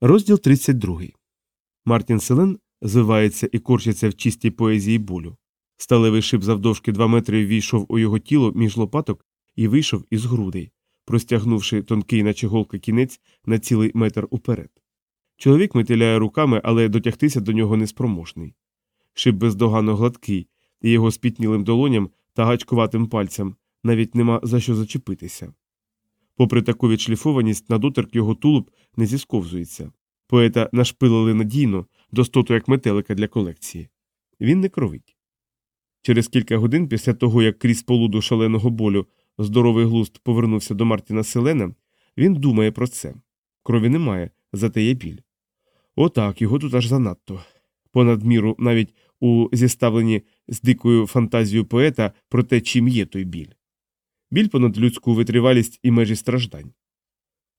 Розділ 32. Мартін Селен звивається і корчиться в чистій поезії болю. Сталевий шип завдовжки два метри ввійшов у його тіло між лопаток і вийшов із грудей, простягнувши тонкий, наче голка кінець на цілий метр уперед. Чоловік метиляє руками, але дотягтися до нього неспроможний. Шип бездоганно гладкий, і його спітнілим долоням та гачкуватим пальцям навіть нема за що зачепитися. Попри таку відшліфованість, на доторк його тулуб не зісковзується. Поета нашпилили надійно, достоту як метелика для колекції. Він не кровить. Через кілька годин після того, як крізь полуду шаленого болю здоровий глузд повернувся до Мартіна Селена, він думає про це. Крові немає, зате є біль. Отак, його тут аж занадто. Понад міру навіть у зіставленні з дикою фантазією поета про те, чим є той біль. Біль понад людську витривалість і межі страждань.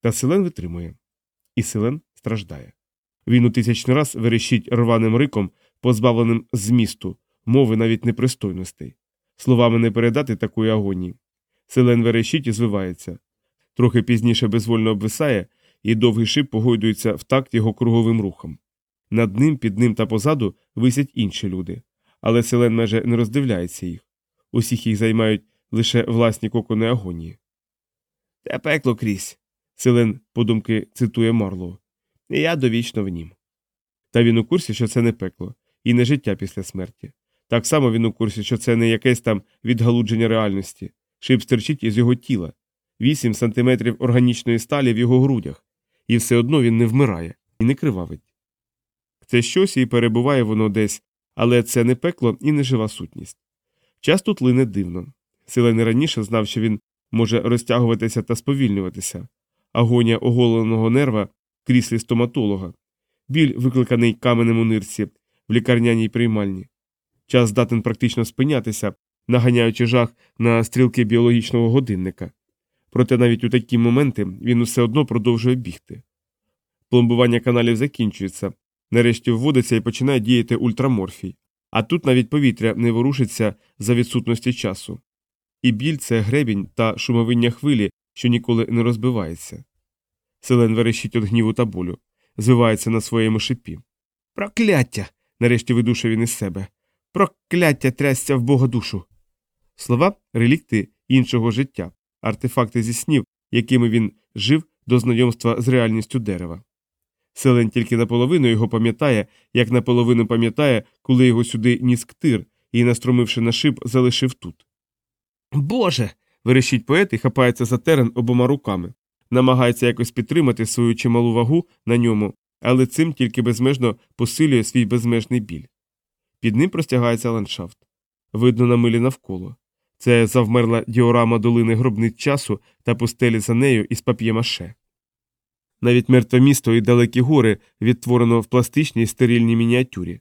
Та Селен витримує. І Селен страждає. Він у тисячний раз верещить рваним риком, позбавленим змісту, мови навіть непристойностей. Словами не передати такої агонії. Селен верещить і звивається. Трохи пізніше безвольно обвисає, і довгий шип погойдується в такт його круговим рухом. Над ним, під ним та позаду висять інші люди, але селен майже не роздивляється їх. Усіх їх займають лише власні кокони агонії. Те пекло крізь. Селен подумки цитує Марлоу. І я довічно в нім. Та він у курсі, що це не пекло, і не життя після смерті. Так само він у курсі, що це не якесь там відгалудження реальності, шип стерчить із його тіла, вісім сантиметрів органічної сталі в його грудях, і все одно він не вмирає і не кривавить. Це щось і перебуває воно десь, але це не пекло і не жива сутність. Час тут лине дивно. Сила раніше знав, що він може розтягуватися та сповільнюватися, агонія оголеного нерва кріслі стоматолога, біль, викликаний каменем у нирці в лікарняній приймальні. Час здатен практично спинятися, наганяючи жах на стрілки біологічного годинника. Проте навіть у такі моменти він усе одно продовжує бігти. Пломбування каналів закінчується, нарешті вводиться і починає діяти ультраморфій, а тут навіть повітря не ворушиться за відсутності часу. І біль це гребінь та шумовиння хвилі, що ніколи не розбивається. Селен верещить від гніву та болю, звивається на своєму шипі. Прокляття. нарешті видушив він із себе. Прокляття трясся в Бога душу. Слова релікти іншого життя, артефакти зі снів, якими він жив до знайомства з реальністю дерева. Селен тільки наполовину його пам'ятає, як наполовину пам'ятає, коли його сюди ніс ктир і, настромивши на шип, залишив тут. Боже. верещить поет і хапається за терен обома руками, намагається якось підтримати свою чималу вагу на ньому, але цим тільки безмежно посилює свій безмежний біль. Під ним простягається ландшафт. Видно на милі навколо. Це завмерла діорама долини гробниць часу та пустелі за нею із пап'ємаше. Навіть мертве місто і далекі гори відтворено в пластичній стерильній мініатюрі.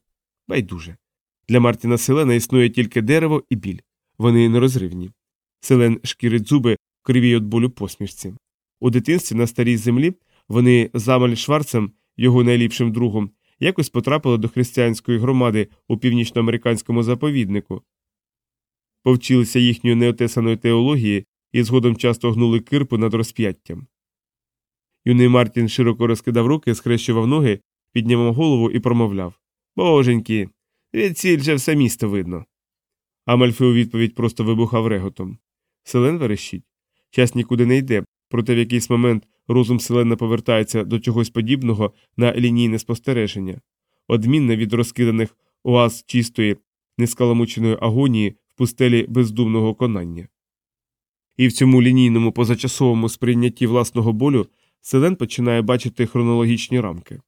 Байдуже. Для Мартіна Селена існує тільки дерево і біль. Вони нерозривні. Селен шкірить зуби кривій від болю посмішці. У дитинстві на старій землі вони з Амаль Шварцем, його найліпшим другом, якось потрапили до християнської громади у північноамериканському заповіднику, повчилися їхньої неотесаної теології і згодом часто гнули кирпу над розп'яттям. Юний Мартін широко розкидав руки, схрещував ноги, піднімав голову і промовляв Боженьки, відсіль же все місто видно. Амальфи у відповідь просто вибухав реготом. Селен верещить. Час нікуди не йде, проте в якийсь момент розум Селена повертається до чогось подібного на лінійне спостереження, одмінне від розкиданих оаз чистої, нескаламученої агонії в пустелі бездумного конання. І в цьому лінійному позачасовому сприйнятті власного болю Селен починає бачити хронологічні рамки.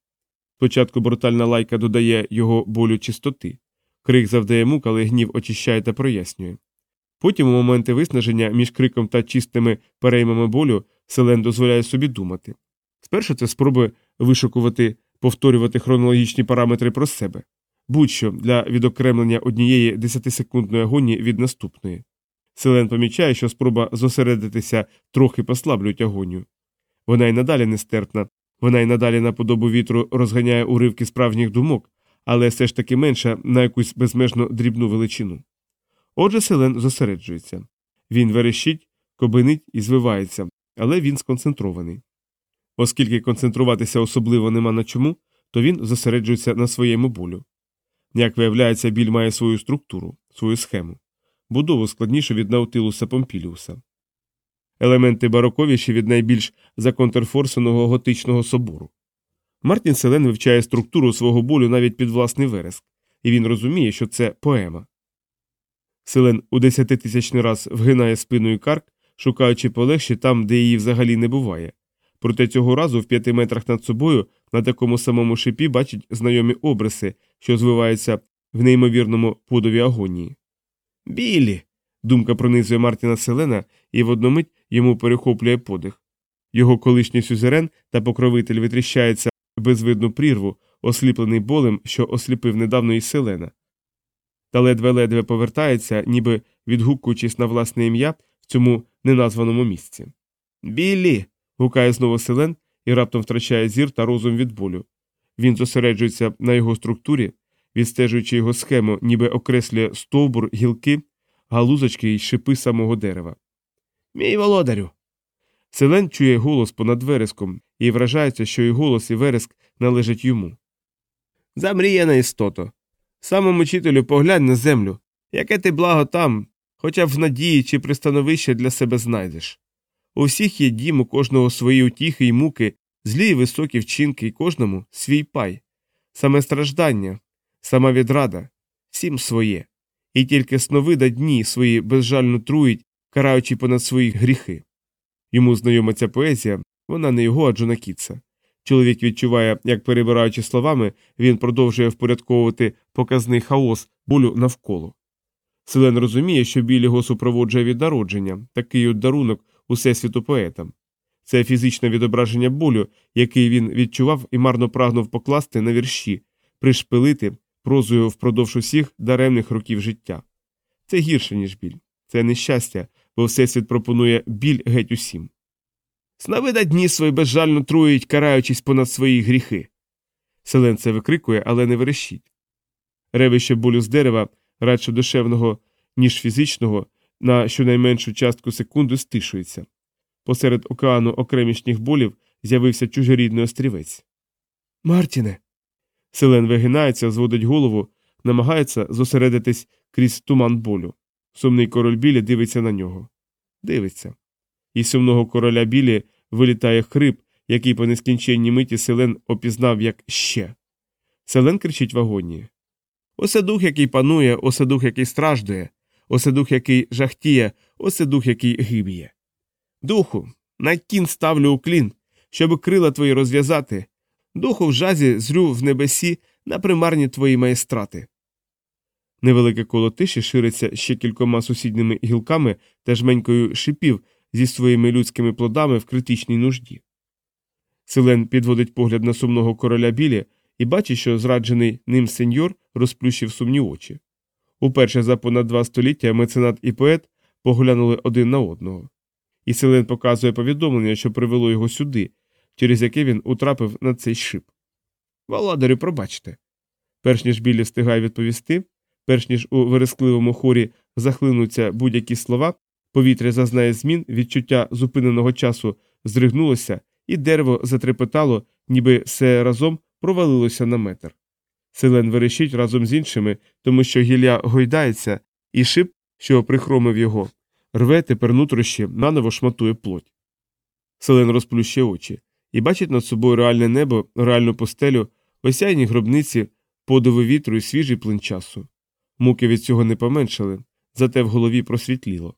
Спочатку брутальна лайка додає його болю чистоти, крик завдає мук, але гнів очищає та прояснює. Потім, у моменти виснаження між криком та чистими переймами болю, Селен дозволяє собі думати. Спершу це спроби вишукувати, повторювати хронологічні параметри про себе, будь-що для відокремлення однієї десятисекундної агонії від наступної. Селен помічає, що спроба зосередитися трохи послаблюють агонію. Вона й надалі нестерпна, вона й надалі на подобу вітру розганяє уривки справжніх думок, але все ж таки менша на якусь безмежно дрібну величину. Отже, селен зосереджується. Він верещить, кобинить і звивається, але він сконцентрований. Оскільки концентруватися особливо нема на чому, то він зосереджується на своєму болю. Як виявляється, біль має свою структуру, свою схему, будову складнішу від наутилуса Помпіліуса. Елементи бароковіші від найбільш законтрфорсеного готичного собору. Мартін Селен вивчає структуру свого болю навіть під власний вереск, і він розуміє, що це поема. Селен у десятитисячний раз вгинає спиною карк, шукаючи полегші там, де її взагалі не буває. Проте цього разу в п'яти метрах над собою на такому самому шипі бачить знайомі обриси, що звиваються в неймовірному подові агонії. Білі. Думка пронизує Мартіна Селена, і в одну мить йому перехоплює подих. Його колишній сюзерен та покровитель витріщається безвидну прірву, осліплений болем, що осліпив недавно і Селена. Та ледве-ледве повертається, ніби відгукуючись на власне ім'я в цьому неназваному місці. Білі. гукає знову Селен і раптом втрачає зір та розум від болю. Він зосереджується на його структурі, відстежуючи його схему, ніби окреслює стовбур, гілки, галузочки й шипи самого дерева. Мій володарю. Селен чує голос понад вереском і вражається, що і голос, і вереск належать йому. Замріяна істото. Самому чителю поглянь на землю, яке ти благо там, хоча б в надії чи пристановище для себе знайдеш. У всіх є дім, у кожного свої утіхи й муки, злі й високі вчинки, і кожному свій пай, саме страждання, сама відрада, всім своє, і тільки сновида дні свої безжально труїть, караючи понад свої гріхи. Йому знайома ця поезія, вона не його, а Джона. Чоловік відчуває, як перебираючи словами, він продовжує впорядковувати показний хаос болю навколо. Селен розуміє, що біль його супроводжує від народження, такий от дарунок усесвіту поетам. Це фізичне відображення болю, який він відчував і марно прагнув покласти на вірші, пришпилити прозою впродовж усіх даремних років життя. Це гірше, ніж біль, це нещастя, бо всесвіт пропонує біль геть усім. Снавида дні свої безжально трують, караючись понад свої гріхи. Селен це викрикує, але не верещить. Ревище болю з дерева, радше душевного, ніж фізичного, на щонайменшу частку секунди стишується. Посеред океану окремішніх болів з'явився чужорідний острівець. Мартіне. Селен вигинається, зводить голову, намагається зосередитись крізь туман болю. Сумний король білі дивиться на нього. Дивиться. Із сумного короля білі вилітає хрип, який по нескінченній миті Селен опізнав як ще. Селен кричить в агонії. Осе дух, який панує, осе дух, який страждує, осе дух, який жахтіє, осе дух, який гиб'є. Духу, на кін ставлю уклін, щоб крила твої розв'язати. Духу в жазі зрю в небесі на примарні твої майстрати. Невелике коло тиші шириться ще кількома сусідніми гілками та жменькою шипів зі своїми людськими плодами в критичній нужді. Селен підводить погляд на сумного короля білі і бачить, що зраджений ним сеньор розплющив сумні очі. Уперше за понад два століття меценат і поет поглянули один на одного. І Селен показує повідомлення, що привело його сюди, через яке він утрапив на цей шип. Володарю, пробачте. Перш ніж білі встигає відповісти, перш ніж у верескливому хорі захлинуться будь-які слова, повітря зазнає змін, відчуття зупиненого часу зригнулося, і дерево затрепетало, ніби все разом провалилося на метр. Селен верещить разом з іншими, тому що гілля гойдається, і шип, що прихромив його, рве тепер нутрощі, наново шматує плоть. Селен розплющує очі і бачить над собою реальне небо, реальну постелю, осяйні гробниці, подови вітру і свіжий плин часу. Муки від цього не поменшали, зате в голові просвітліло.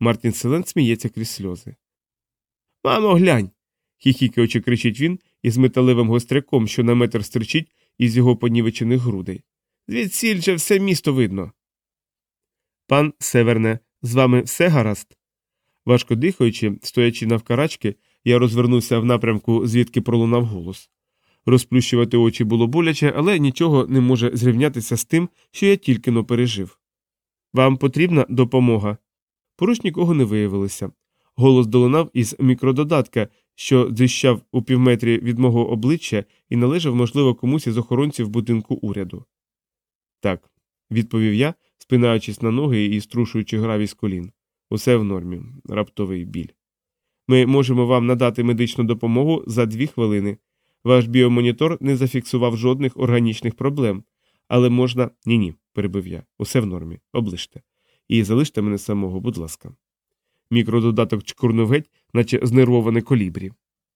Мартін Селен сміється крізь сльози. Мамо, глянь. хіхікаючи кричить він із металевим гостряком, що на метр стричить із його понівечених грудей. Звідсіль же все місто видно. Пан Северне, з вами все гаразд. Важко дихаючи, стоячи навкарачки, я розвернувся в напрямку, звідки пролунав голос. Розплющувати очі було боляче, але нічого не може зрівнятися з тим, що я тільки но пережив. Вам потрібна допомога. Поруч нікого не виявилося. Голос долунав із мікрододатка, що дзищав у півметрі від мого обличчя і належав, можливо, комусь із охоронців будинку уряду. Так, відповів я, спинаючись на ноги і струшуючи гравій з колін. Усе в нормі, раптовий біль. Ми можемо вам надати медичну допомогу за дві хвилини. Ваш біомонітор не зафіксував жодних органічних проблем, але можна. Ні ні, перебив я. Усе в нормі. Оближте. І залиште мене самого, будь ласка. Мікрододаток чкурнув геть, наче знервоване колібрі.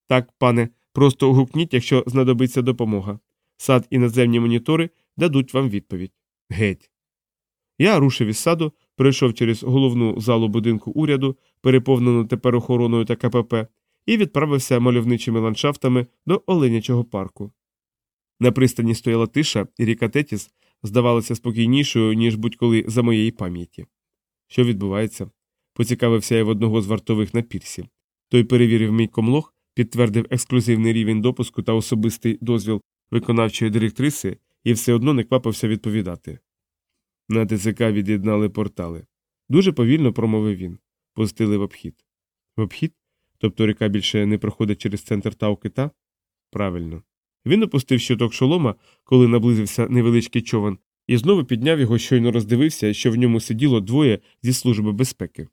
Так, пане, просто гукніть, якщо знадобиться допомога. Сад і наземні монітори дадуть вам відповідь. Геть. Я рушив із саду, пройшов через головну залу будинку уряду, переповнену тепер охороною та КПП, і відправився мальовничими ландшафтами до Оленячого парку. На пристані стояла тиша, і ріка Тетіс здавалася спокійнішою, ніж будь-коли за моєї пам'яті. Що відбувається? Поцікавився я в одного з вартових на пірсі. Той перевірив мій комлог, підтвердив ексклюзивний рівень допуску та особистий дозвіл виконавчої директриси і все одно не квапився відповідати. На ТЦК від'єднали портали. Дуже повільно промовив він. Пустили в обхід. В обхід? Тобто ріка більше не проходить через центр Тау-Кита? Правильно. Він опустив щиток шолома, коли наблизився невеличкий човен, і знову підняв його, щойно роздивився, що в ньому сиділо двоє зі служби безпеки.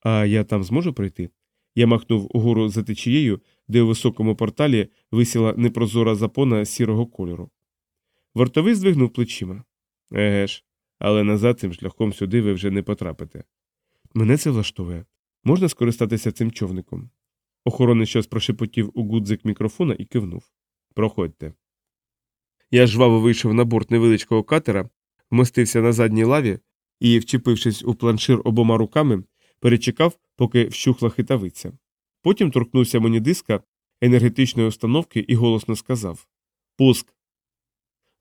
А я там зможу пройти? Я махнув угору за течією, де у високому порталі висіла непрозора запона сірого кольору. Вартовий здвигнув плечима. Еге ж, але назад цим шляхом сюди ви вже не потрапите. Мене це влаштовує. Можна скористатися цим човником. Охоронець щось прошепотів у гудзик мікрофона і кивнув. Проходьте. Я жваво вийшов на борт невеличкого катера, вмостився на задній лаві і, вчепившись у планшир обома руками, перечекав, поки вщухла хитавиця. Потім торкнувся мені диска енергетичної установки і голосно сказав Пуск.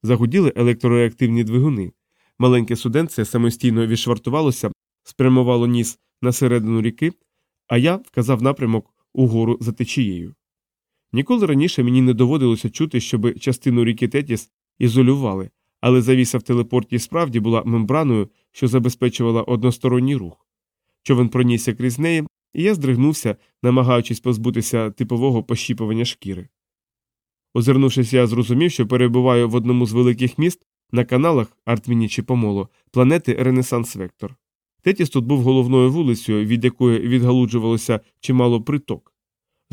Загуділи електрореактивні двигуни. Маленьке суденце самостійно відшвартувалося, спрямувало ніс на середину ріки, а я вказав напрямок угору за течією. Ніколи раніше мені не доводилося чути, щоб частину ріки Тетіс ізолювали, але завіса в телепорті справді була мембраною, що забезпечувала односторонній рух. Човен пронісся крізь неї, і я здригнувся, намагаючись позбутися типового пощіпування шкіри. Озирнувшись, я зрозумів, що перебуваю в одному з великих міст на каналах Артміні чи Помоло планети Ренесанс Вектор. Тетіс тут був головною вулицею, від якої відгалуджувалося чимало приток.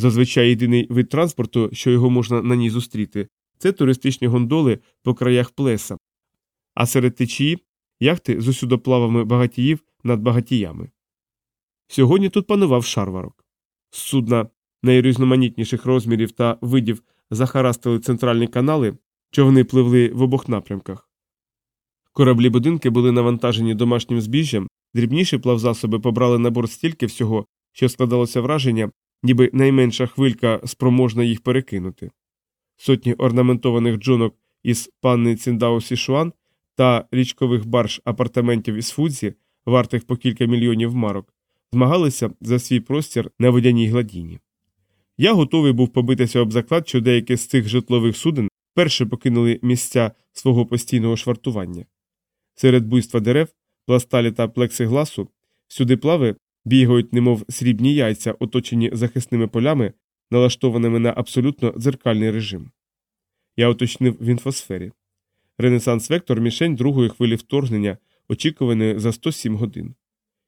Зазвичай єдиний вид транспорту, що його можна на ній зустріти, це туристичні гондоли по краях плеса, а серед течії яхти з усюдоплавами багатіїв над багатіями. Сьогодні тут панував шарварок. Судна найрізноманітніших розмірів та видів захарастили центральні канали, човни пливли в обох напрямках. Кораблі будинки були навантажені домашнім збіжжям, дрібніші плавзасоби побрали на борт стільки всього, що складалося враження, ніби найменша хвилька спроможна їх перекинути. Сотні орнаментованих джонок із панни Ціндао Сішуан та річкових барж апартаментів із Фудзі, вартих по кілька мільйонів марок, змагалися за свій простір на водяній гладіні. Я готовий був побитися об заклад, що деякі з цих житлових суден перше покинули місця свого постійного швартування. Серед буйства дерев, пласталі та плексигласу, всюди плави бігають, немов срібні яйця, оточені захисними полями, налаштованими на абсолютно дзеркальний режим. Я уточнив в інфосфері. Ренесанс Вектор мішень другої хвилі вторгнення, очікуваної за 107 годин.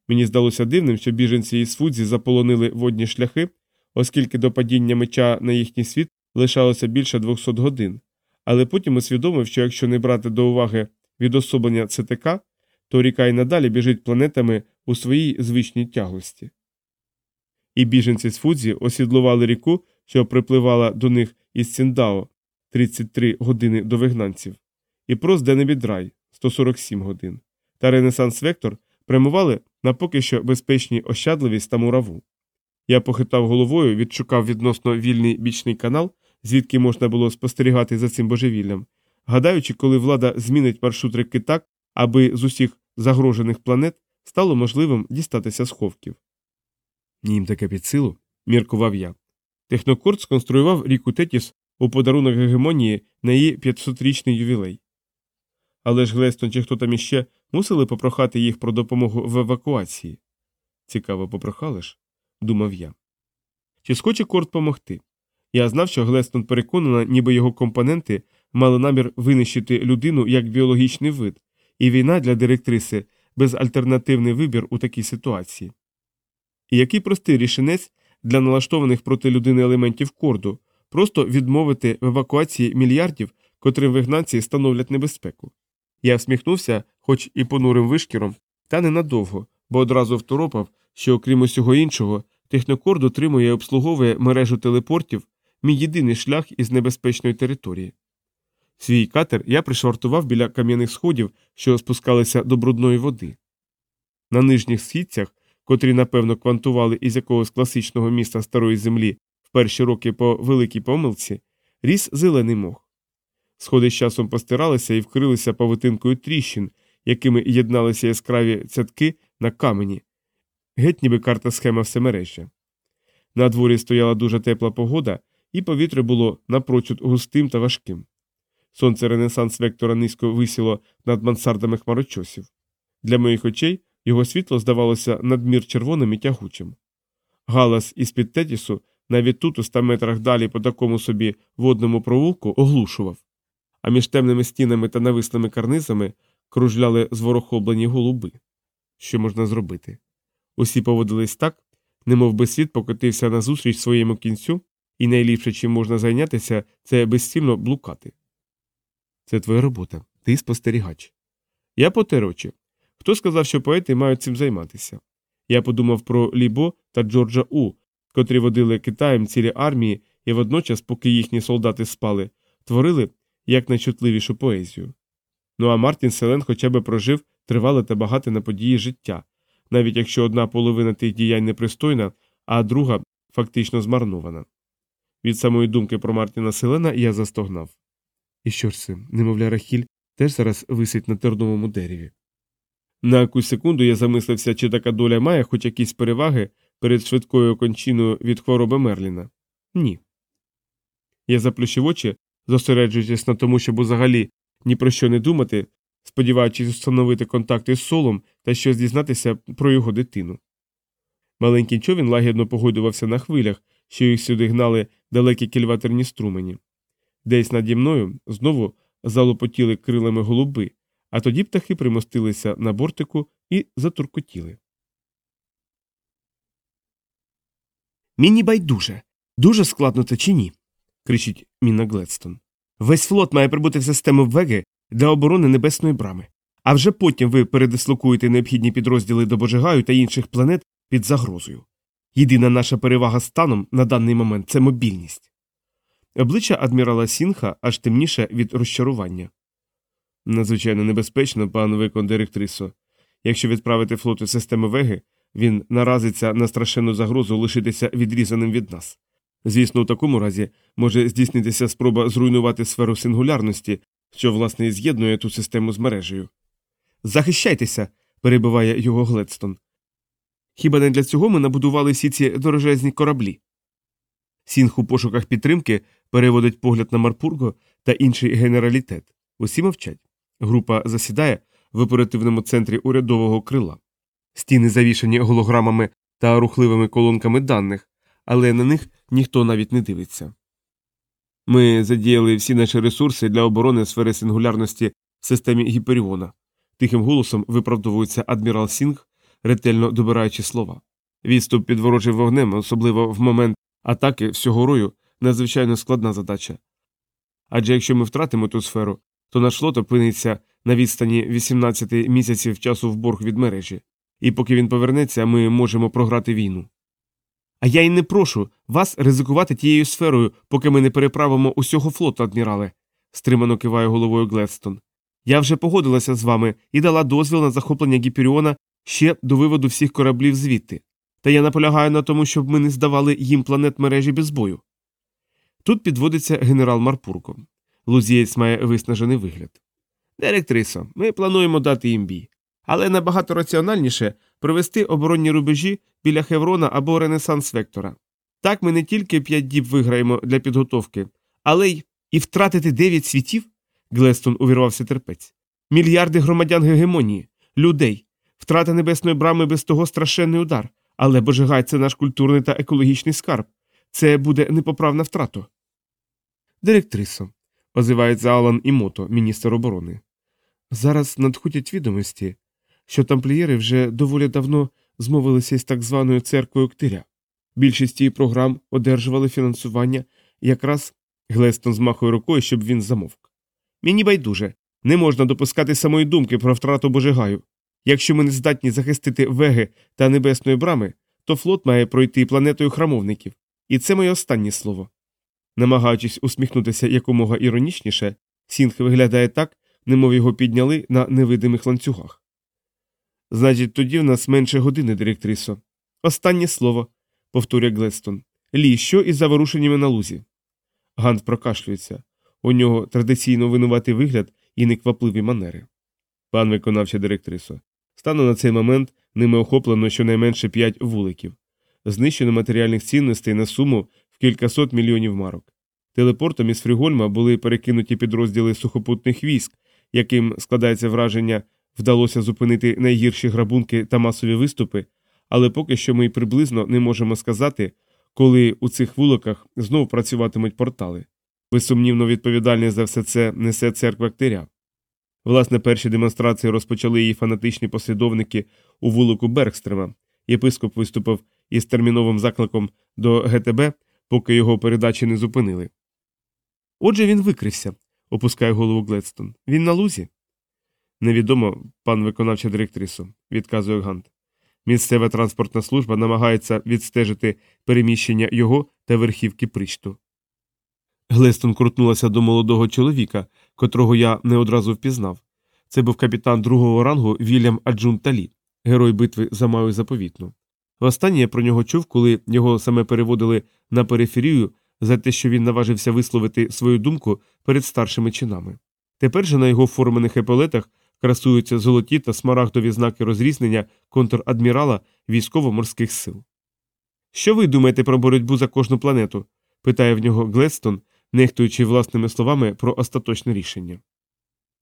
Мені здалося дивним, що біженці із Фудзі заполонили водні шляхи, оскільки до падіння меча на їхній світ лишалося більше 200 годин, але потім усвідомив, що якщо не брати до уваги відособлення ЦТК, то ріка й надалі біжить планетами у своїй звичній тяглості. І біженці з Фудзі осідлували ріку, що припливала до них із Ціндао 33 години до вигнанців, і прос Денебідрай 147 годин, та Ренесанс Вектор прямували на поки що безпечній ощадливість та мураву. Я похитав головою, відшукав відносно вільний бічний канал, звідки можна було спостерігати за цим божевіллям, гадаючи, коли влада змінить маршрут ріки так, аби з усіх загрожених планет стало можливим дістатися сховків. Їм таке під силу, міркував я. Технокорт сконструював ріку Тетіс у подарунок гегемонії на її 500-річний ювілей. Але ж Глестон чи хто там іще мусили попрохати їх про допомогу в евакуації. Цікаво, попрохали ж, думав я. Чи схоче Корт помогти? Я знав, що Глестон переконана, ніби його компоненти мали намір винищити людину як біологічний вид, і війна для директриси безальтернативний вибір у такій ситуації. І який простий рішенець для налаштованих проти людини елементів корду, просто відмовити в евакуації мільярдів, котрим вигнанці становлять небезпеку. Я всміхнувся, хоч і понурим вишкіром, та ненадовго, бо одразу второпав, що, окрім усього іншого, технокорд отримує і обслуговує мережу телепортів, мій єдиний шлях із небезпечної території. Свій катер я пришвартував біля кам'яних сходів, що спускалися до брудної води. На нижніх східцях, котрі, напевно, квантували із якогось класичного міста старої землі в перші роки по великій помилці, ріс зелений мох. Сходи з часом постиралися і вкрилися павутинкою тріщин, якими єдналися яскраві цятки на камені, геть ніби карта схема всемережжя. На дворі стояла дуже тепла погода, і повітря було напрочуд густим та важким. Сонце Ренесанс Вектора низько висіло над мансардами хмарочосів. Для моїх очей його світло здавалося надмір червоним і тягучим. Галас із під Тетісу навіть тут, у ста метрах далі по такому собі водному провулку, оглушував, а між темними стінами та навислими карнизами кружляли зворохоблені голуби. Що можна зробити? Усі поводились так, немов би світ покотився назустріч своєму кінцю, і найліпше, чим можна зайнятися, це безцільно блукати. Це твоя робота, ти спостерігач. Я потер очі. Хто сказав, що поети мають цим займатися? Я подумав про Лібо та Джорджа У, котрі водили Китаєм цілі армії і водночас, поки їхні солдати спали, творили якнайчутливішу поезію. Ну а Мартін Селен хоча б прожив тривале та багате на події життя, навіть якщо одна половина тих діянь непристойна, а друга фактично змарнована. Від самої думки про Мартіна Селена я застогнав. І що ж це, немовля Рахіль теж зараз висить на терновому дереві. На якусь секунду я замислився, чи така доля має хоч якісь переваги перед швидкою кончиною від хвороби Мерліна. Ні. Я заплющив очі, зосереджуючись на тому, щоб взагалі ні про що не думати, сподіваючись встановити контакти з солом та щось дізнатися про його дитину. Маленький човін лагідно погойдувався на хвилях, що їх сюди гнали далекі кільватерні струмені. Десь наді мною знову залопотіли крилами голуби, а тоді птахи примостилися на бортику і затуркотіли. Міні байдуже. Дуже складно це чи ні? кричить Мінна Гледстон. Весь флот має прибути в систему Веги для оборони небесної брами. А вже потім ви передислокуєте необхідні підрозділи до Божигаю та інших планет під загрозою. Єдина наша перевага станом на даний момент це мобільність. Обличчя адмірала Сінха аж темніше від розчарування. Надзвичайно небезпечно, пан викон директрисо. Якщо відправити флот у систему Веги, він наразиться на страшенну загрозу лишитися відрізаним від нас. Звісно, у такому разі може здійснитися спроба зруйнувати сферу сингулярності, що, власне, і з'єднує ту систему з мережею. Захищайтеся, перебиває його Гледстон. Хіба не для цього ми набудували всі ці дорожезні кораблі? Сінг у пошуках підтримки переводить погляд на Марпурго та інший генералітет. Усі мовчать. Група засідає в оперативному центрі урядового крила. Стіни завішані голограмами та рухливими колонками даних, але на них ніхто навіть не дивиться. Ми задіяли всі наші ресурси для оборони сфери сингулярності в системі Гіперіона. Тихим голосом виправдовується адмірал Сінг, ретельно добираючи слова. Відступ під ворожим вогнем, особливо в момент атаки всього рою, надзвичайно складна задача. Адже якщо ми втратимо ту сферу, то наш флот опиниться на відстані 18 місяців часу в борг від мережі, і поки він повернеться, ми можемо програти війну. А я й не прошу вас ризикувати тією сферою, поки ми не переправимо усього флоту, адмірале, стримано киває головою Гледстон. Я вже погодилася з вами і дала дозвіл на захоплення Гіперіона ще до виводу всіх кораблів звідти. Та я наполягаю на тому, щоб ми не здавали їм планет мережі без бою. Тут підводиться генерал Марпурко. Лузієць має виснажений вигляд. Директрисо, ми плануємо дати їм бій. Але набагато раціональніше провести оборонні рубежі біля Хеврона або Ренесанс Вектора. Так ми не тільки п'ять діб виграємо для підготовки, але й і втратити дев'ять світів. Глестон увірвався терпець. Мільярди громадян гегемонії, людей, втрата небесної брами без того страшенний удар. Але Божигай це наш культурний та екологічний скарб. Це буде непоправна втрата. Директрисо, озивається Алан Імото, міністр оборони. Зараз надходять відомості, що тамплієри вже доволі давно змовилися із так званою церквою Ктиря. Більшість її програм одержували фінансування якраз Глестон змахує рукою, щоб він замовк. Мені байдуже. Не можна допускати самої думки про втрату Божигаю. Якщо ми не здатні захистити веги та небесної брами, то флот має пройти планетою храмовників. І це моє останнє слово. Намагаючись усміхнутися якомога іронічніше, Сінг виглядає так, немов його підняли на невидимих ланцюгах. Значить, тоді в нас менше години, директрисо. Останнє слово, повторює Глестон. Лі, що із заворушеннями на лузі? Гант прокашлюється. У нього традиційно винуватий вигляд і неквапливі манери. Пан виконавча директрисо, стану на цей момент ними охоплено щонайменше п'ять вуликів, знищено матеріальних цінностей на суму в кількасот мільйонів марок. Телепортом із Фрігольма були перекинуті підрозділи сухопутних військ, яким складається враження, вдалося зупинити найгірші грабунки та масові виступи, але поки що ми й приблизно не можемо сказати, коли у цих вуликах знову працюватимуть портали. Безсумнівно відповідальність за все це несе церква Ктиря. Власне, перші демонстрації розпочали її фанатичні послідовники у вулику Бергстрема. Єпископ виступив із терміновим закликом до ГТБ, поки його передачі не зупинили. Отже, він викрився, опускає голову Гледстон. Він на лузі? Невідомо, пан виконавча директрису, відказує Гант. Місцева транспортна служба намагається відстежити переміщення його та верхівки причту. Глестон крутнулася до молодого чоловіка, котрого я не одразу впізнав. Це був капітан другого рангу Вільям Аджун Талі, герой битви за Маю заповітну. Востаннє я про нього чув, коли його саме переводили на периферію за те, що він наважився висловити свою думку перед старшими чинами. Тепер же на його формених епелетах красуються золоті та смарагдові знаки розрізнення контрадмірала військово-морських сил. Що ви думаєте про боротьбу за кожну планету? питає в нього Глестон, нехтуючи власними словами про остаточне рішення.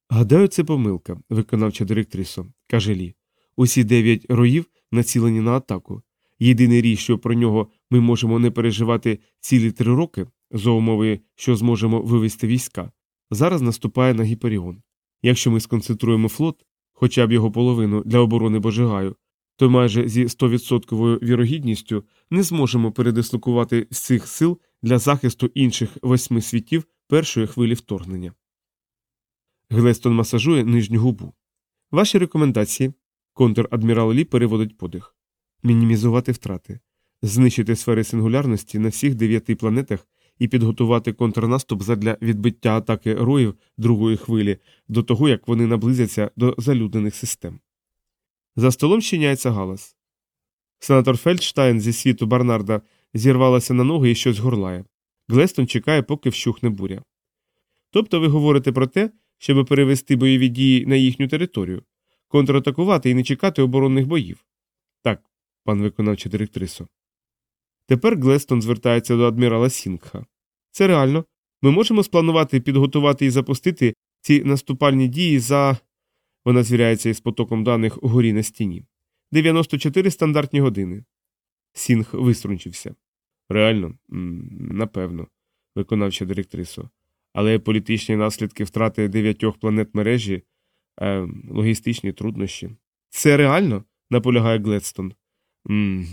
Гадаю, це помилка, виконавча директрисо, каже Лі. Усі дев'ять роїв націлені на атаку. Єдиний рій, що про нього ми можемо не переживати цілі три роки, за умови, що зможемо вивести війська, зараз наступає на Гіперіон. Якщо ми сконцентруємо флот, хоча б його половину для оборони Божигаю, то майже зі 100% вірогідністю не зможемо передислокувати з цих сил для захисту інших восьми світів першої хвилі вторгнення. Глестон масажує нижню губу. Ваші рекомендації. Контр-адмірал Лі переводить подих. Мінімізувати втрати, знищити сфери сингулярності на всіх дев'яти планетах і підготувати контрнаступ задля відбиття атаки роїв другої хвилі до того, як вони наблизяться до залюднених систем. За столом щиняється галас. Сенатор Фельдштайн зі світу Барнарда зірвалася на ноги і щось горлає. Глестон чекає, поки вщухне буря. Тобто ви говорите про те, щоб перевести бойові дії на їхню територію, контратакувати і не чекати оборонних боїв. Так, пан виконавча директрисо. Тепер Гледстон звертається до адмірала Сінгха. Це реально. Ми можемо спланувати, підготувати і запустити ці наступальні дії за. Вона звіряється із потоком даних угорі на стіні. 94 стандартні години. Сінг виструнчився. Реально, напевно, виконавча директрисо. Але політичні наслідки втрати дев'ятьох планет мережі, е, логістичні труднощі. Це реально? наполягає Гледстон. «М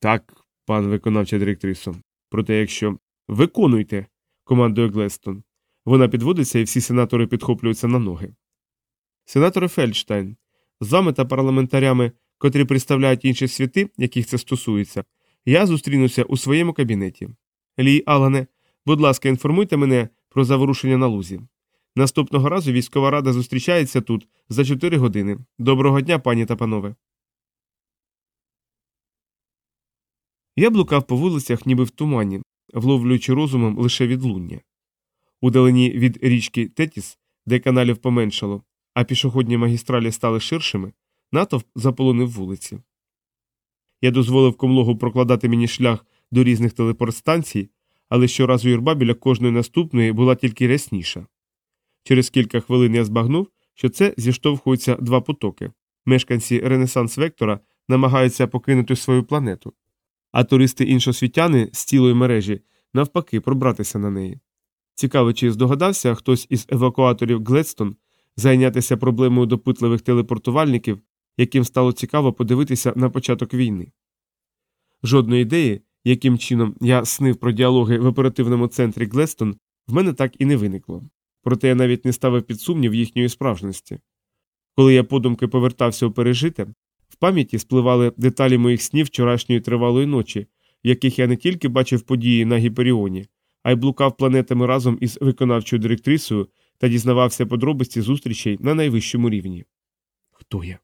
так, пан виконавча директрисо. Проте, якщо виконуйте, командує Глестон. Вона підводиться і всі сенатори підхоплюються на ноги. Сенатори Фельдштайн, з вами та парламентарями, котрі представляють інші світи, яких це стосується, я зустрінуся у своєму кабінеті. Лій Алане, будь ласка, інформуйте мене про заворушення на лузі. Наступного разу військова рада зустрічається тут за 4 години. Доброго дня, пані та панове. Я блукав по вулицях, ніби в тумані, вловлюючи розумом лише відлуння. Удалені від річки Тетіс, де каналів поменшало, а пішохідні магістралі стали ширшими, натовп заполонив вулиці. Я дозволив комлогу прокладати мені шлях до різних телепортстанцій, але щоразу юрба біля кожної наступної була тільки рясніша. Через кілька хвилин я збагнув, що це зіштовхуються два потоки. Мешканці Ренесанс Вектора намагаються покинути свою планету, а туристи іншосвітяни з цілої мережі навпаки пробратися на неї. Цікаво, чи здогадався хтось із евакуаторів Гледстон зайнятися проблемою допитливих телепортувальників, яким стало цікаво подивитися на початок війни. Жодної ідеї, яким чином я снив про діалоги в оперативному центрі Глестон, в мене так і не виникло. Проте я навіть не ставив під сумнів їхньої справжності. Коли я подумки повертався у пережите, в пам'яті спливали деталі моїх снів вчорашньої тривалої ночі, в яких я не тільки бачив події на Гіперіоні, а й блукав планетами разом із виконавчою директрисою та дізнавався подробиці зустрічей на найвищому рівні. Хто я?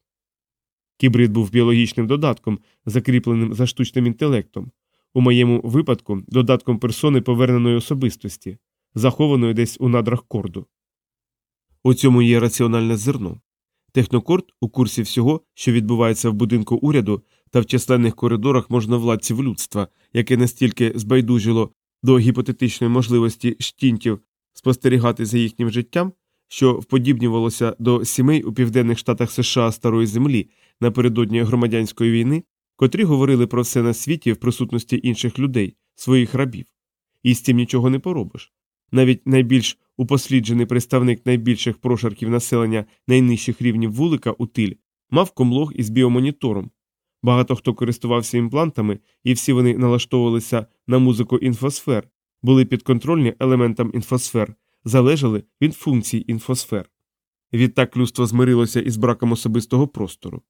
Кібрид був біологічним додатком, закріпленим за штучним інтелектом, у моєму випадку додатком персони поверненої особистості, захованої десь у надрах корду. У цьому є раціональне зерно. Технокорд у курсі всього, що відбувається в будинку уряду та в численних коридорах можновладців людства, яке настільки збайдужило до гіпотетичної можливості штінтів спостерігати за їхнім життям, що вподібнювалося до сімей у південних штатах США Старої Землі напередодні громадянської війни, котрі говорили про все на світі в присутності інших людей, своїх рабів. І з цим нічого не поробиш. Навіть найбільш упосліджений представник найбільших прошарків населення найнижчих рівнів вулика Утиль мав комлог із біомонітором. Багато хто користувався імплантами, і всі вони налаштовувалися на музику інфосфер, були підконтрольні елементам інфосфер, залежали від функцій інфосфер. Відтак людство змирилося із браком особистого простору.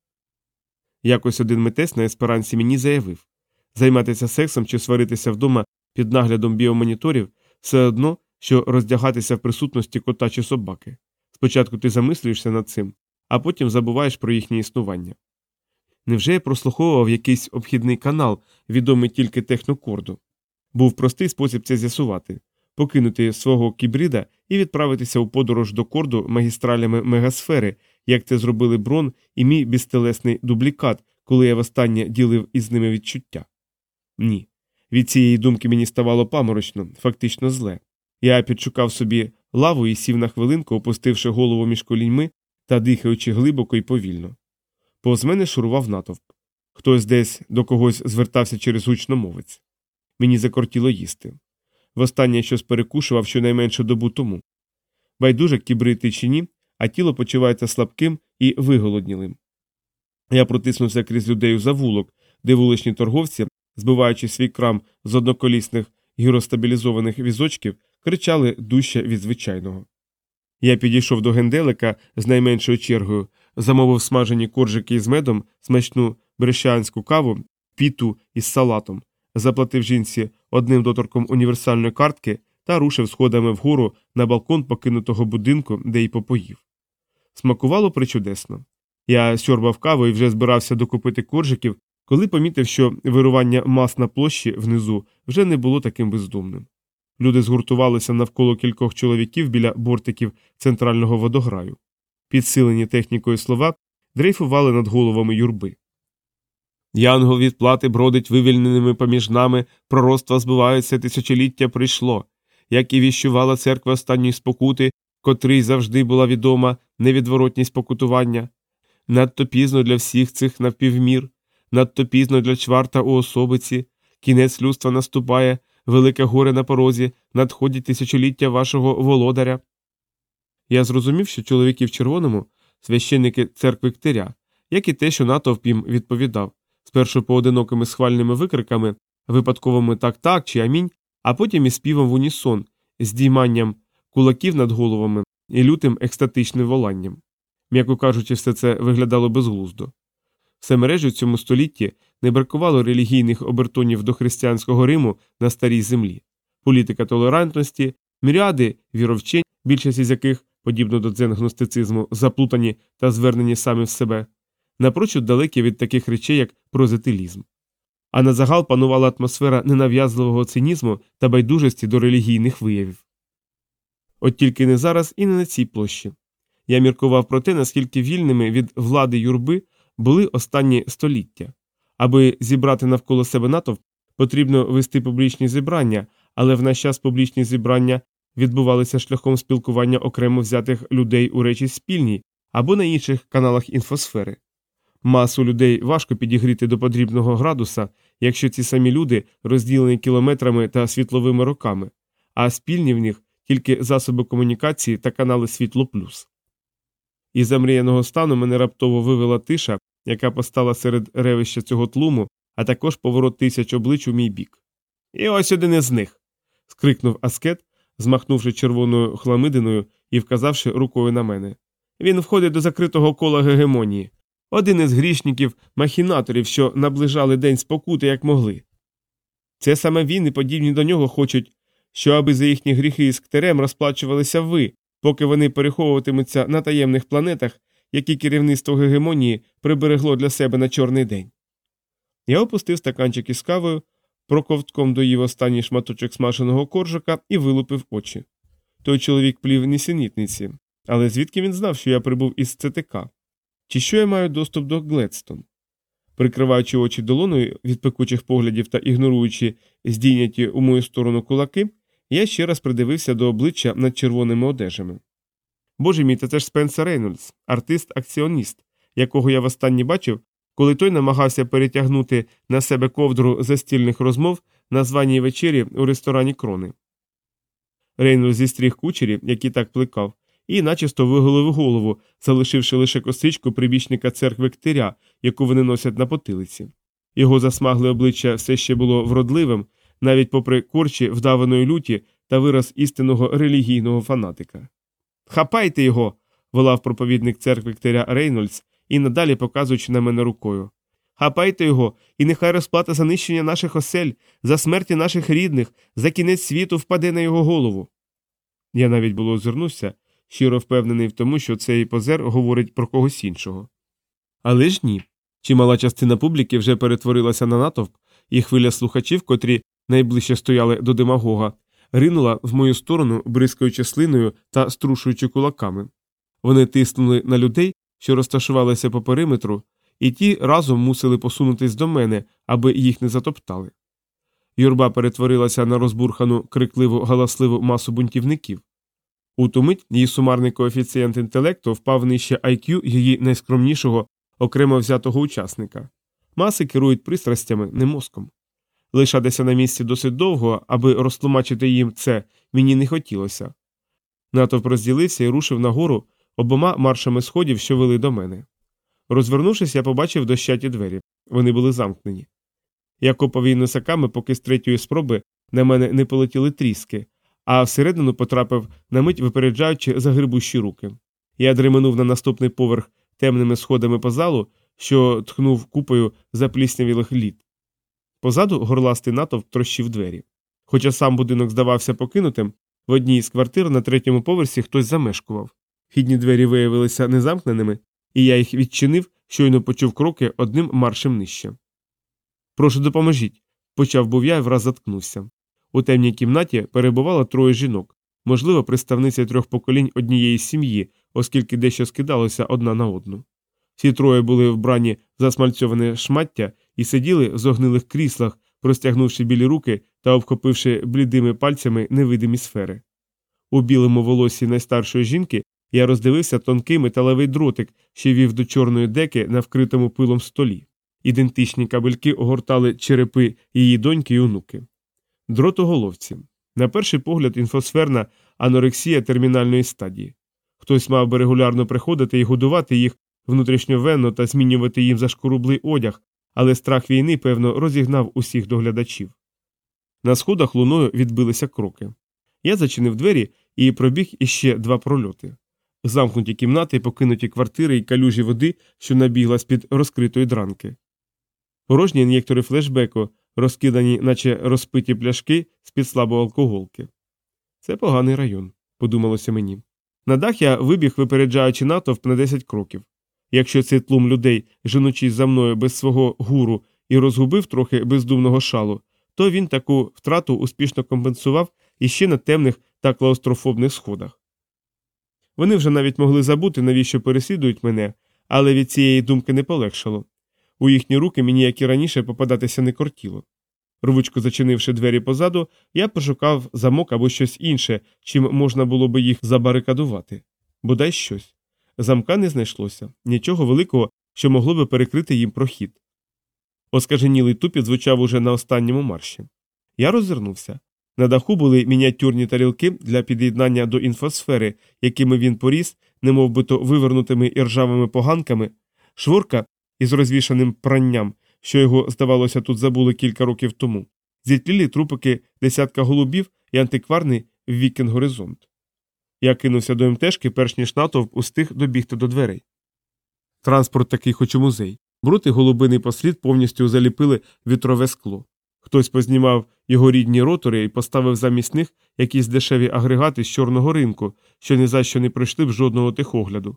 Якось один митець на есперансі мені заявив займатися сексом чи сваритися вдома під наглядом біомоніторів все одно, що роздягатися в присутності кота чи собаки. Спочатку ти замислюєшся над цим, а потім забуваєш про їхнє існування. Невже я прослуховував якийсь обхідний канал, відомий тільки технокорду? Був простий спосіб це з'ясувати покинути свого кібрида і відправитися у подорож до корду магістралями мегасфери, як це зробили Брон і мій безтелесний дублікат, коли я востаннє ділив із ними відчуття. Ні. Від цієї думки мені ставало паморочно, фактично зле. Я підшукав собі лаву і сів на хвилинку, опустивши голову між коліньми та дихаючи глибоко і повільно. Повз мене шурував натовп. Хтось десь до когось звертався через гучномовець. Мені закортіло їсти. Востаннє щось перекушував щонайменше добу тому. Байдуже кібрити чи ні, а тіло почувається слабким і виголоднілим. Я протиснувся крізь людей у завулок, де вуличні торговці, збиваючи свій крам з одноколісних гіростабілізованих візочків, кричали дужче від звичайного. Я підійшов до генделика з найменшою чергою, замовив смажені коржики із медом, смачну брещанську каву, піту із салатом, заплатив жінці одним доторком універсальної картки та рушив сходами вгору на балкон покинутого будинку, де й попоїв. Смакувало причудесно. Я сьорбав каву і вже збирався докупити коржиків, коли помітив, що вирування мас на площі внизу вже не було таким бездумним. Люди згуртувалися навколо кількох чоловіків біля бортиків центрального водограю. Підсилені технікою слова дрейфували над головами юрби. Янгол від плати бродить вивільненими поміж нами, пророцтва збиваються, тисячоліття прийшло, як і віщувала церква останньої спокути, котрий завжди була відома невідворотність покутування. Надто пізно для всіх цих навпівмір, надто пізно для чварта у особиці, кінець людства наступає, велике горе на порозі, надходять тисячоліття вашого володаря. Я зрозумів, що чоловіки в червоному священники церкви Ктиря, як і те, що натовп їм відповідав, спершу поодинокими схвальними викриками, випадковими так так чи амінь, а потім із співом в унісон, здійманням кулаків над головами і лютим екстатичним воланням. М'яко кажучи, все це виглядало безглуздо. Все мережі в цьому столітті не бракувало релігійних обертонів до християнського Риму на старій землі, політика толерантності, міріади віровчень, більшість із яких, подібно до дзен-гностицизму, заплутані та звернені самі в себе, напрочуд далекі від таких речей, як прозетилізм. А на загал панувала атмосфера ненав'язливого цинізму та байдужості до релігійних виявів. От тільки не зараз і не на цій площі. Я міркував про те, наскільки вільними від влади юрби були останні століття. Аби зібрати навколо себе натовп, потрібно вести публічні зібрання, але в наш час публічні зібрання відбувалися шляхом спілкування окремо взятих людей у речі спільній або на інших каналах інфосфери. Масу людей важко підігріти до потрібного градуса, якщо ці самі люди розділені кілометрами та світловими роками, а спільні в них тільки засоби комунікації та канали світло плюс. Із замріяного стану мене раптово вивела тиша, яка постала серед ревища цього тлуму, а також поворот тисяч облич у мій бік. І ось один із них. скрикнув Аскет, змахнувши червоною хламидиною і вказавши рукою на мене. Він входить до закритого кола гегемонії, один із грішників махінаторів, що наближали день спокути, як могли. Це саме він і подібні до нього хочуть, що аби за їхні гріхи із ктерем розплачувалися ви, поки вони переховуватимуться на таємних планетах, які керівництво гегемонії приберегло для себе на чорний день. Я опустив стаканчик із кавою, проковтком доїв останній шматочок смаженого коржика і вилупив очі. Той чоловік плів нісенітниці, але звідки він знав, що я прибув із ЦТК? Чи що я маю доступ до Гледстон? Прикриваючи очі долоною від пекучих поглядів та ігноруючи здійняті у мою сторону кулаки, я ще раз придивився до обличчя над червоними одежами. Боже мій, та це ж Спенсер Рейнольдс, артист-акціоніст, якого я востаннє бачив, коли той намагався перетягнути на себе ковдру застільних розмов на званій вечері у ресторані крони. Рейнольдс зістріг кучері, який так плекав, і начисто виголив голову, залишивши лише косичку прибічника церкви ктиря, яку вони носять на потилиці. Його засмагле обличчя все ще було вродливим, навіть попри корчі вдаваної люті та вираз істинного релігійного фанатика. Хапайте його. волав проповідник церкви ктиря Рейнольдс і надалі показуючи на мене рукою. Хапайте його, і нехай розплата за нищення наших осель, за смерті наших рідних, за кінець світу впаде на його голову. Я навіть було озирнувся, щиро впевнений в тому, що цей позер говорить про когось іншого. Але ж ні. Чимала частина публіки вже перетворилася на натовп, і хвиля слухачів, котрі найближче стояли до демагога, ринула в мою сторону, бризкаючи слиною та струшуючи кулаками. Вони тиснули на людей, що розташувалися по периметру, і ті разом мусили посунутись до мене, аби їх не затоптали. Юрба перетворилася на розбурхану, крикливу, галасливу масу бунтівників. У ту мить її сумарний коефіцієнт інтелекту впав нижче IQ її найскромнішого окремо взятого учасника. Маси керують пристрастями, не мозком. Лишатися на місці досить довго, аби розтлумачити їм це, мені не хотілося. Натовп розділився і рушив нагору обома маршами сходів, що вели до мене. Розвернувшись, я побачив дощаті двері. Вони були замкнені. Я копав її носаками, поки з третьої спроби на мене не полетіли тріски, а всередину потрапив на мить випереджаючи загрибущі руки. Я дременув на наступний поверх темними сходами по залу, що тхнув купою запліснявілих літ. Позаду горластий натовп трощив двері. Хоча сам будинок здавався покинутим, в одній із квартир на третьому поверсі хтось замешкував. Хідні двері виявилися незамкненими, і я їх відчинив, щойно почув кроки одним маршем нижче. Прошу допоможіть, почав був я і враз заткнувся. У темній кімнаті перебувало троє жінок, можливо, представниця трьох поколінь однієї сім'ї, оскільки дещо скидалося одна на одну. Всі троє були вбрані засмальцьоване шмаття і сиділи в зогнилих кріслах, простягнувши білі руки та обхопивши блідими пальцями невидимі сфери. У білому волосі найстаршої жінки я роздивився тонкий металевий дротик, що вів до чорної деки на вкритому пилом столі. Ідентичні кабельки огортали черепи її доньки й онуки. Дротоголовці. На перший погляд, інфосферна анорексія термінальної стадії. Хтось мав би регулярно приходити і годувати їх внутрішньовенно та змінювати їм зашкорублий одяг, але страх війни, певно, розігнав усіх доглядачів. На сходах луною відбилися кроки. Я зачинив двері і пробіг іще два прольоти. Замкнуті кімнати, покинуті квартири і калюжі води, що набігла з під розкритої дранки. Порожні ін'єктори флешбеку, розкидані, наче розпиті пляшки з під слабоалкоголки. Це поганий район, подумалося мені. На дах я вибіг, випереджаючи натовп на 10 кроків. Якщо цей тлум людей, женучись за мною без свого гуру і розгубив трохи бездумного шалу, то він таку втрату успішно компенсував іще на темних та клаустрофобних сходах. Вони вже навіть могли забути, навіщо переслідують мене, але від цієї думки не полегшало. У їхні руки мені, як і раніше, попадатися не кортіло. Рвучко зачинивши двері позаду, я пошукав замок або щось інше, чим можна було би їх забарикадувати. Бодай щось. Замка не знайшлося, нічого великого, що могло би перекрити їм прохід. Оскаженілий тупіт звучав уже на останньому марші. Я розвернувся. На даху були мініатюрні тарілки для під'єднання до інфосфери, якими він поріс, немовбито вивернутими і ржавими поганками, шворка із розвішаним пранням, що його, здавалося, тут забули кілька років тому, зітлілі трупики десятка голубів і антикварний вікінг горизонт. Я кинувся до МТшки, перш ніж натовп устиг добігти до дверей. Транспорт такий, хоч у музей. Брут і голубиний послід повністю заліпили вітрове скло. Хтось познімав його рідні ротори і поставив замість них якісь дешеві агрегати з чорного ринку, що ні за що не пройшли б жодного техогляду.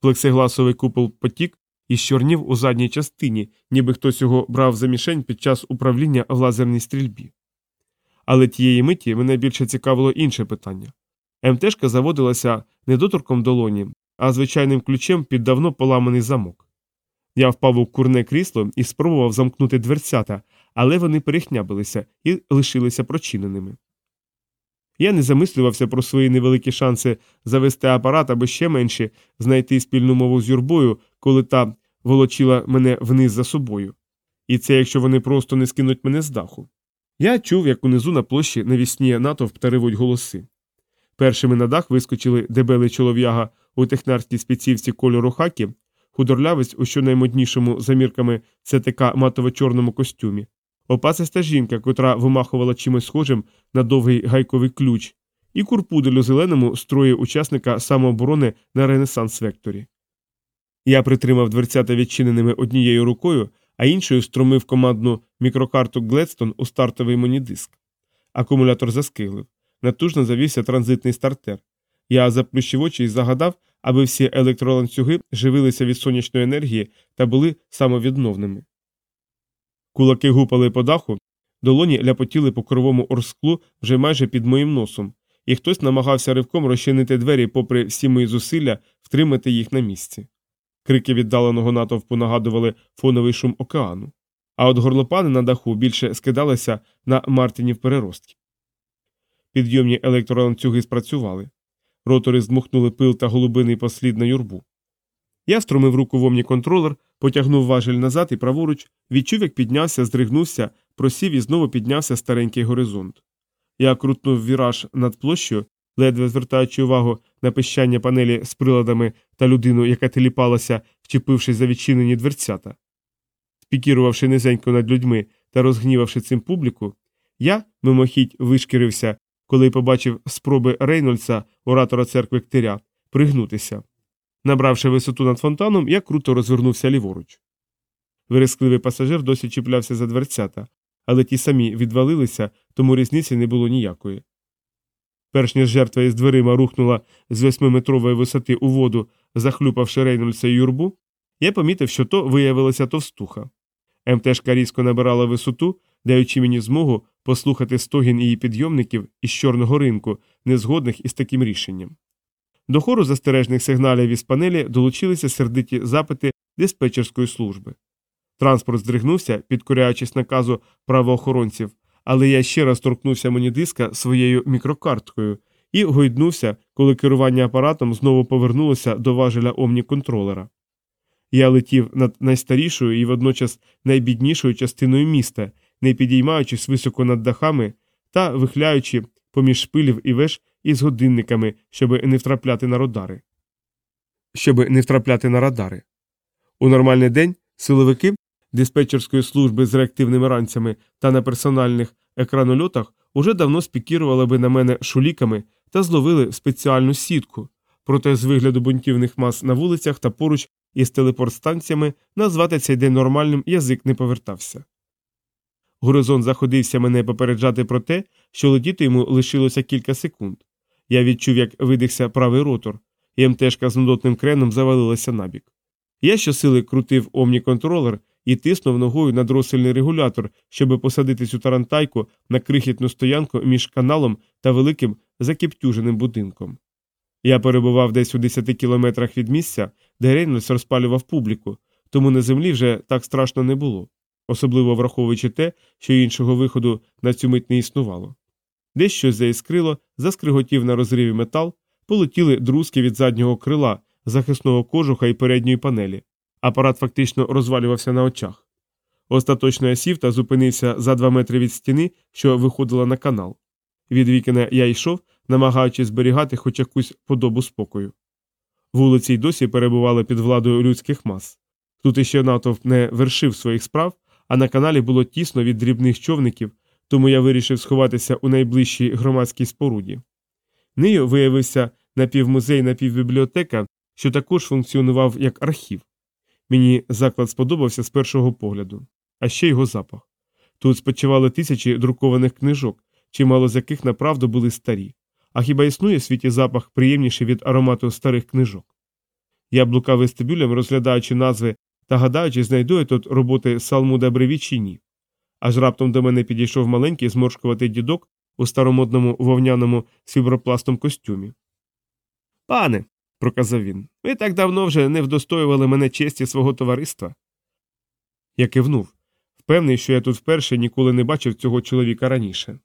Плексигласовий купол потік і щорнів у задній частині, ніби хтось його брав за мішень під час управління в лазерній стрільбі. Але тієї миті мене більше цікавило інше питання. МТшка заводилася не доторком долоні, а звичайним ключем під давно поламаний замок. Я впав у курне крісло і спробував замкнути дверцята, але вони перехнябилися і лишилися прочиненими. Я не замислювався про свої невеликі шанси завести апарат або ще менше знайти спільну мову з юрбою, коли та волочила мене вниз за собою. І це якщо вони просто не скинуть мене з даху. Я чув, як унизу на площі навісніє натовп та ривуть голоси. Першими на дах вискочили дебелий чолов'яга у технарській спецівці кольору хакі, худорлявець у щонаймоднішому замірками ЦТК матово-чорному костюмі, опасиста жінка, котра вимахувала чимось схожим на довгий гайковий ключ, і курпудель у зеленому строї учасника самооборони на Ренесанс Векторі. Я притримав дверцята відчиненими однією рукою, а іншою струмив командну мікрокарту Гледстон у стартовий монідиск. Акумулятор заскиглив. Натужно завівся транзитний стартер. Я заплющив очі і загадав, аби всі електроланцюги живилися від сонячної енергії та були самовідновними. Кулаки гупали по даху, долоні ляпотіли по кровому орсклу вже майже під моїм носом, і хтось намагався ривком розчинити двері, попри всі мої зусилля, втримати їх на місці. Крики віддаленого натовпу нагадували фоновий шум океану, а от горлопани на даху більше скидалися на Мартинів переростки. Підйомні електроланцюги спрацювали. Ротори здмухнули пил та голубиний послід на юрбу. Я струмив руку в омніконтролер, потягнув важель назад і праворуч, відчув, як піднявся, здригнувся, просів і знову піднявся старенький горизонт. Я крутнув віраж над площею, ледве звертаючи увагу на пищання панелі з приладами та людину, яка теліпалася, вчепившись за відчинені дверцята. Спікірувавши низенько над людьми та розгнівавши цим публіку, я мимохідь вишкірився, коли побачив спроби Рейнольдса, оратора церкви Ктиря, пригнутися. Набравши висоту над фонтаном, я круто розвернувся ліворуч. Верескливий пасажир досі чіплявся за дверцята, але ті самі відвалилися, тому різниці не було ніякої. Перш ніж жертва із дверима рухнула з восьмиметрової висоти у воду, захлюпавши Рейнольдса і юрбу, я помітив, що то виявилася товстуха. МТшка різко набирала висоту, даючи мені змогу послухати стогін її підйомників із чорного ринку, незгодних із таким рішенням. До хору застережних сигналів із панелі долучилися сердиті запити диспетчерської служби. Транспорт здригнувся, підкоряючись наказу правоохоронців, але я ще раз торкнувся монідиска своєю мікрокарткою і гойднувся, коли керування апаратом знову повернулося до важеля омніконтролера. Я летів над найстарішою і водночас найбіднішою частиною міста, не підіймаючись високо над дахами та вихляючи поміж шпилів і веж із годинниками, щоб не втрапляти на радари. Щоб не втрапляти на радари. У нормальний день силовики диспетчерської служби з реактивними ранцями та на персональних екранольотах уже давно спікірували би на мене шуліками та зловили спеціальну сітку, проте з вигляду бунтівних мас на вулицях та поруч із телепортстанціями назвати цей день нормальним язик не повертався. Горизонт заходився мене попереджати про те, що летіти йому лишилося кілька секунд. Я відчув, як видихся правий ротор, і МТшка з нудотним креном завалилася набік. Я щосили крутив омніконтролер і тиснув ногою на дросельний регулятор, щоб посадити цю тарантайку на крихітну стоянку між каналом та великим закіптюженим будинком. Я перебував десь у 10 кілометрах від місця, де Рейнольдс розпалював публіку, тому на землі вже так страшно не було, особливо враховуючи те, що іншого виходу на цю мить не існувало. Десь щось заіскрило, заскриготів на розриві метал, полетіли друзки від заднього крила, захисного кожуха і передньої панелі. Апарат фактично розвалювався на очах. Остаточно я сів та зупинився за два метри від стіни, що виходила на канал. Від вікна я йшов, намагаючись зберігати хоч якусь подобу спокою. Вулиці й досі перебували під владою людських мас. Тут іще натовп не вершив своїх справ, а на каналі було тісно від дрібних човників, тому я вирішив сховатися у найближчій громадській споруді. Нею виявився напівмузей напівбібліотека, що також функціонував як архів. Мені заклад сподобався з першого погляду, а ще його запах. Тут спочивали тисячі друкованих книжок, чимало з яких направду були старі. А хіба існує в світі запах приємніший від аромату старих книжок? Я блукав вестибюлем, розглядаючи назви та гадаючи, знайду я тут роботи Салмуда Бреві чи ні. Аж раптом до мене підійшов маленький зморшкуватий дідок у старомодному вовняному фібропластом костюмі. Пане, проказав він, ви так давно вже не вдостоювали мене честі свого товариства. Я кивнув, впевнений, що я тут вперше ніколи не бачив цього чоловіка раніше.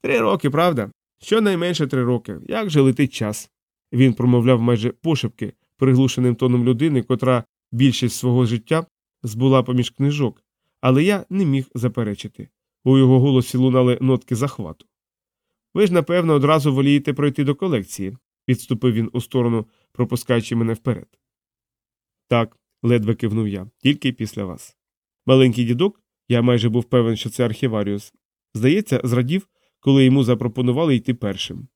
Три роки, правда? Щонайменше три роки. Як же летить час? Він промовляв майже пошепки, приглушеним тоном людини, котра більшість свого життя збула поміж книжок, але я не міг заперечити. У його голосі лунали нотки захвату. Ви ж, напевно, одразу волієте пройти до колекції, відступив він у сторону, пропускаючи мене вперед. Так, ледве кивнув я, тільки після вас. Маленький дідок, я майже був певен, що це архіваріус, здається, зрадів, коли йому запропонували йти першим.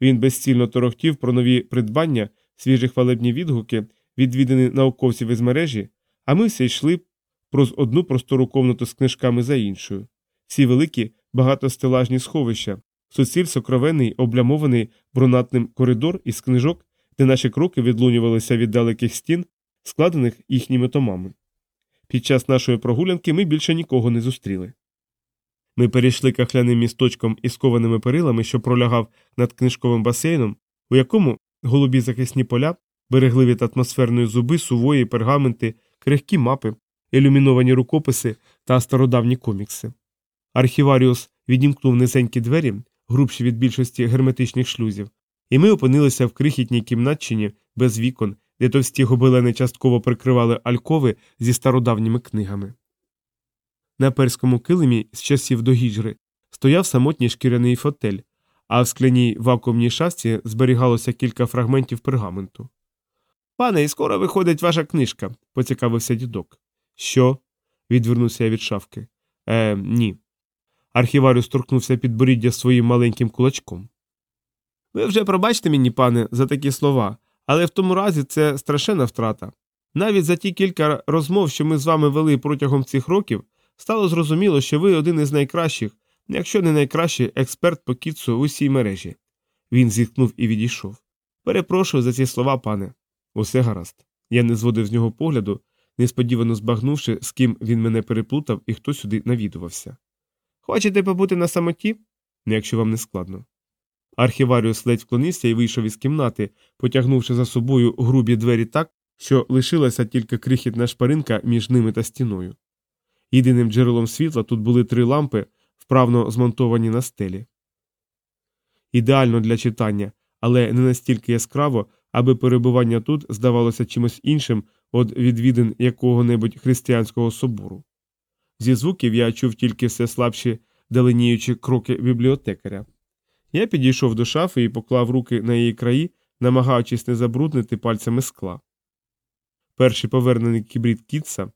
Він безцільно торохтів про нові придбання, свіжі хвалебні відгуки, відвідані науковців із мережі, а ми все йшли проз одну простору комнату з книжками за іншою. Всі великі багатостелажні сховища, суціль сокровенний, облямований брунатним коридор із книжок, де наші кроки відлунювалися від далеких стін, складених їхніми томами. Під час нашої прогулянки ми більше нікого не зустріли. Ми перейшли кахляним місточком із кованими перилами, що пролягав над книжковим басейном, у якому голубі захисні поля, берегли від атмосферної зуби, сувої, пергаменти, крихкі мапи, ілюміновані рукописи та стародавні комікси. Архіваріус відімкнув низенькі двері, грубші від більшості герметичних шлюзів, і ми опинилися в крихітній кімнатчині без вікон, де товсті гобелени частково прикривали алькови зі стародавніми книгами. На перському килимі з часів до гіджри стояв самотній шкіряний фотель, а в скляній вакуумній шафці зберігалося кілька фрагментів пергаменту. Пане, і скоро виходить ваша книжка, поцікавився дідок. Що? відвернувся я від шафки. Е, ні. Архіваріус торкнувся під боріддя своїм маленьким кулачком. Ви вже пробачте мені, пане, за такі слова, але в тому разі це страшенна втрата. Навіть за ті кілька розмов, що ми з вами вели протягом цих років, стало зрозуміло, що ви один із найкращих, якщо не найкращий експерт по кітсу в усій мережі. Він зіткнув і відійшов. Перепрошую за ці слова, пане. Усе гаразд. Я не зводив з нього погляду, несподівано збагнувши, з ким він мене переплутав і хто сюди навідувався. Хочете побути на самоті? Якщо вам не складно. Архіваріус ледь вклонився і вийшов із кімнати, потягнувши за собою грубі двері так, що лишилася тільки крихітна шпаринка між ними та стіною. Єдиним джерелом світла тут були три лампи, вправно змонтовані на стелі. Ідеально для читання, але не настільки яскраво, аби перебування тут здавалося чимось іншим від відвідин якого-небудь християнського собору. Зі звуків я чув тільки все слабші даленіючі кроки бібліотекаря. Я підійшов до шафи і поклав руки на її краї, намагаючись не забруднити пальцями скла. Перший повернений кібрід Кітса,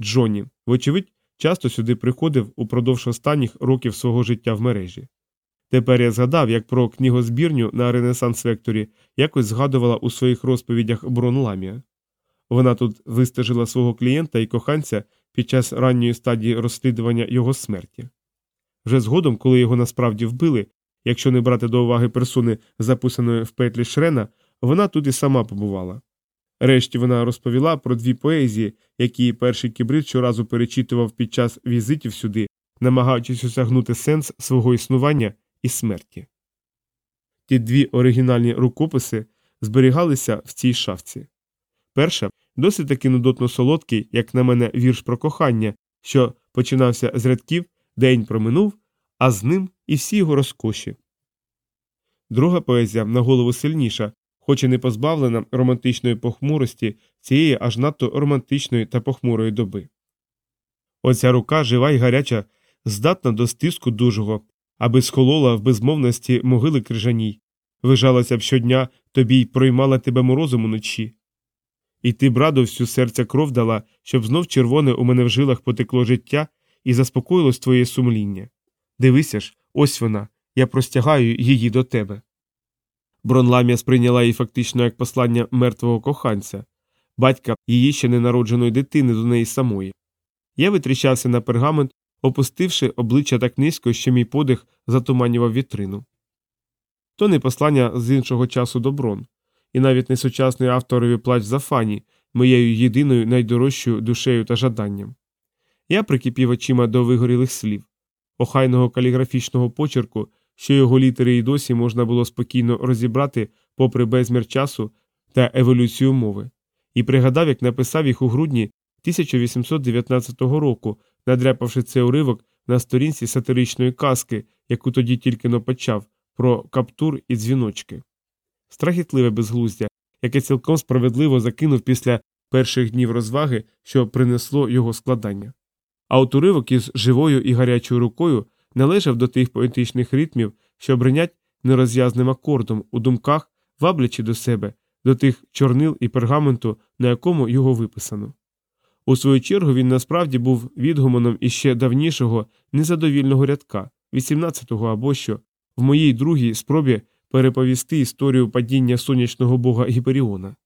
Джонні, вочевидь, часто сюди приходив упродовж останніх років свого життя в мережі. Тепер я згадав, як про книгозбірню на Ренесанс Векторі якось згадувала у своїх розповідях Брон Ламія. Вона тут вистежила свого клієнта і коханця під час ранньої стадії розслідування його смерті. Вже згодом, коли його насправді вбили, якщо не брати до уваги персони, записаної в петлі Шрена, вона тут і сама побувала. Решті вона розповіла про дві поезії, які перший кібрид щоразу перечитував під час візитів сюди, намагаючись осягнути сенс свого існування і смерті. Ті дві оригінальні рукописи зберігалися в цій шафці. Перша досить таки нудотно солодкий, як на мене, вірш про кохання, що починався з рядків День проминув, а з ним і всі його розкоші. Друга поезія на голову сильніша, хоч і не позбавлена романтичної похмурості цієї аж надто романтичної та похмурої доби. Оця рука жива й гаряча, здатна до стиску дужого, аби схолола в безмовності могили крижаній, вижалася б щодня тобі й проймала тебе морозом уночі. І ти б радо всю серця кров дала, щоб знов червоне у мене в жилах потекло життя і заспокоїлось твоє сумління. Дивися ж, ось вона, я простягаю її до тебе. Бронламія сприйняла її фактично як послання мертвого коханця, батька її ще ненародженої дитини до неї самої. Я витріщався на пергамент, опустивши обличчя так низько, що мій подих затуманював вітрину. То не послання з іншого часу до Брон, і навіть не сучасний авторові плач за фані, моєю єдиною найдорожчою душею та жаданням. Я прикипів очима до вигорілих слів, охайного каліграфічного почерку, що його літери і досі можна було спокійно розібрати попри безмір часу та еволюцію мови, і пригадав, як написав їх у грудні 1819 року, надряпавши цей уривок на сторінці сатиричної казки, яку тоді тільки но почав, про каптур і дзвіночки. Страхітливе безглуздя, яке цілком справедливо закинув після перших днів розваги, що принесло його складання. А от уривок із живою і гарячою рукою належав до тих поетичних ритмів, що бринять нерозв'язним акордом у думках, ваблячи до себе, до тих чорнил і пергаменту, на якому його виписано. У свою чергу він насправді був відгуманом іще давнішого незадовільного рядка, 18-го або що, в моїй другій спробі переповісти історію падіння сонячного бога Гіперіона.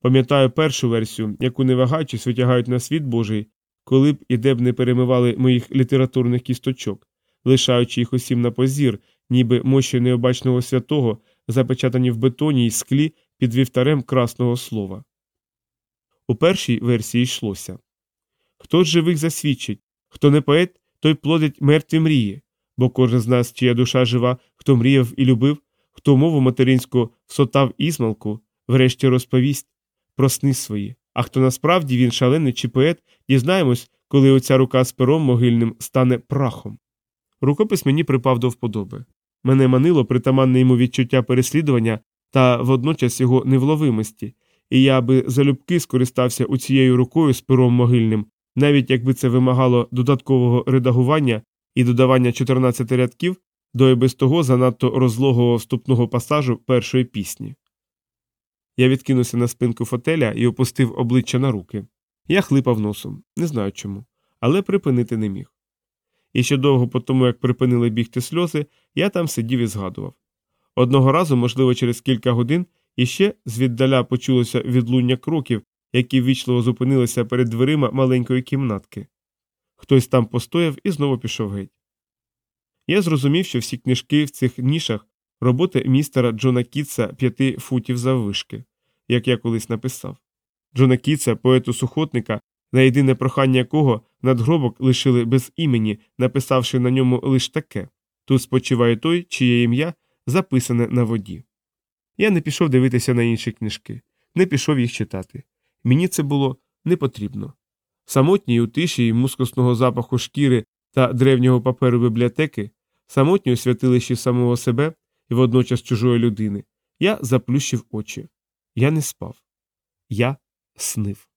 Пам'ятаю першу версію, яку не вагаючись витягають на світ Божий, коли б і де б не перемивали моїх літературних кісточок, лишаючи їх усім на позір, ніби мощі необачного святого, запечатані в бетоні й склі під вівтарем красного слова. У першій версії йшлося Хто з живих засвідчить, хто не поет, той плодить мертві мрії, бо кожен з нас, чия душа жива, хто мріяв і любив, хто мову материнську всотав ізмалку, врешті розповість про сни свої. А хто насправді він шалений чи поет, дізнаємось, коли оця рука з пером могильним стане прахом. Рукопис мені припав до вподоби. Мене манило притаманне йому відчуття переслідування та водночас його невловимості, і я би залюбки скористався у цією рукою з пером могильним, навіть якби це вимагало додаткового редагування і додавання 14 рядків до і без того занадто розлогого вступного пасажу першої пісні. Я відкинувся на спинку фотеля і опустив обличчя на руки. Я хлипав носом, не знаю чому, але припинити не міг. І ще довго по тому, як припинили бігти сльози, я там сидів і згадував. Одного разу, можливо, через кілька годин, іще звіддаля почулося відлуння кроків, які ввічливо зупинилися перед дверима маленької кімнатки. Хтось там постояв і знову пішов геть. Я зрозумів, що всі книжки в цих нішах роботи містера Джона Кітса п'яти футів заввишки, як я колись написав. Джона Кітса, поету сухотника, на єдине прохання якого надгробок лишили без імені, написавши на ньому лише таке тут спочиває той, чиє ім'я записане на воді. Я не пішов дивитися на інші книжки, не пішов їх читати. Мені це було не потрібно. Самотній у тиші і мускусного запаху шкіри та древнього паперу бібліотеки, самотній у святилищі самого себе і водночас чужої людини, я заплющив очі. Я не спав. Я снив.